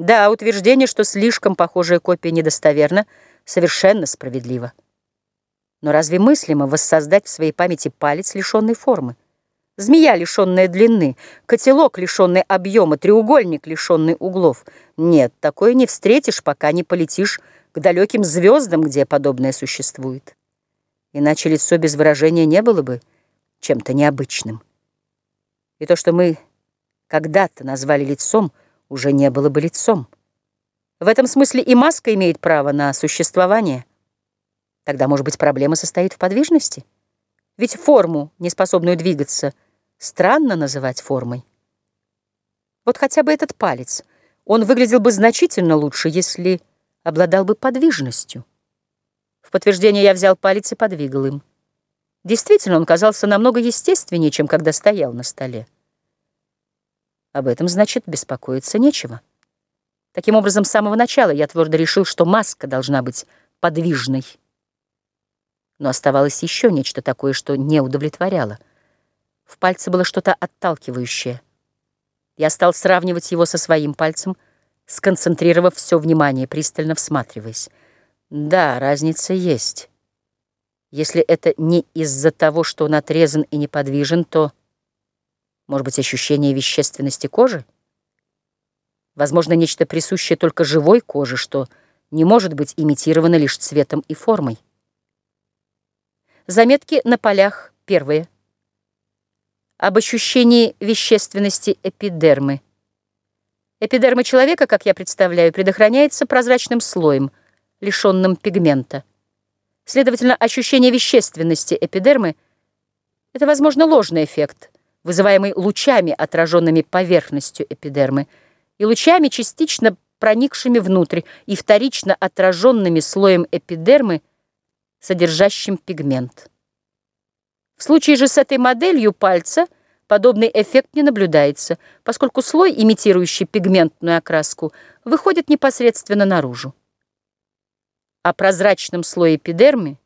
Да, утверждение, что слишком похожая копия недостоверна, совершенно справедливо. Но разве мыслимо воссоздать в своей памяти палец, лишенный формы? Змея, лишенная длины, котелок, лишенный объема, треугольник, лишенный углов. Нет, такое не встретишь, пока не полетишь к далеким звездам, где подобное существует. Иначе лицо без выражения не было бы чем-то необычным. И то, что мы когда-то назвали лицом, уже не было бы лицом. В этом смысле и маска имеет право на существование. Тогда, может быть, проблема состоит в подвижности? Ведь форму, неспособную двигаться, странно называть формой. Вот хотя бы этот палец, он выглядел бы значительно лучше, если обладал бы подвижностью. В подтверждение я взял палец и подвигал им. Действительно, он казался намного естественнее, чем когда стоял на столе. Об этом, значит, беспокоиться нечего. Таким образом, с самого начала я твердо решил, что маска должна быть подвижной. Но оставалось еще нечто такое, что не удовлетворяло. В пальце было что-то отталкивающее. Я стал сравнивать его со своим пальцем, сконцентрировав все внимание, пристально всматриваясь. Да, разница есть. Если это не из-за того, что он отрезан и неподвижен, то, может быть, ощущение вещественности кожи? Возможно, нечто присущее только живой коже, что не может быть имитировано лишь цветом и формой. Заметки на полях первые. Об ощущении вещественности эпидермы. Эпидерма человека, как я представляю, предохраняется прозрачным слоем, лишенным пигмента. Следовательно, ощущение вещественности эпидермы — это, возможно, ложный эффект, вызываемый лучами, отраженными поверхностью эпидермы, и лучами, частично проникшими внутрь и вторично отраженными слоем эпидермы, содержащим пигмент. В случае же с этой моделью пальца подобный эффект не наблюдается, поскольку слой, имитирующий пигментную окраску, выходит непосредственно наружу о прозрачном слое эпидермы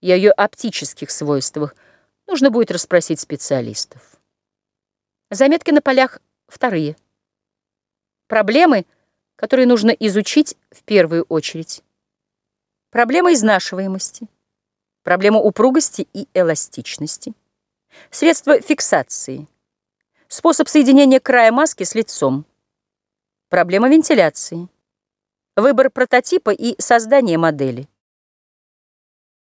и о ее оптических свойствах нужно будет расспросить специалистов. Заметки на полях вторые. Проблемы, которые нужно изучить в первую очередь. Проблема изнашиваемости, проблема упругости и эластичности, средства фиксации, способ соединения края маски с лицом, проблема вентиляции, Выбор прототипа и создание модели.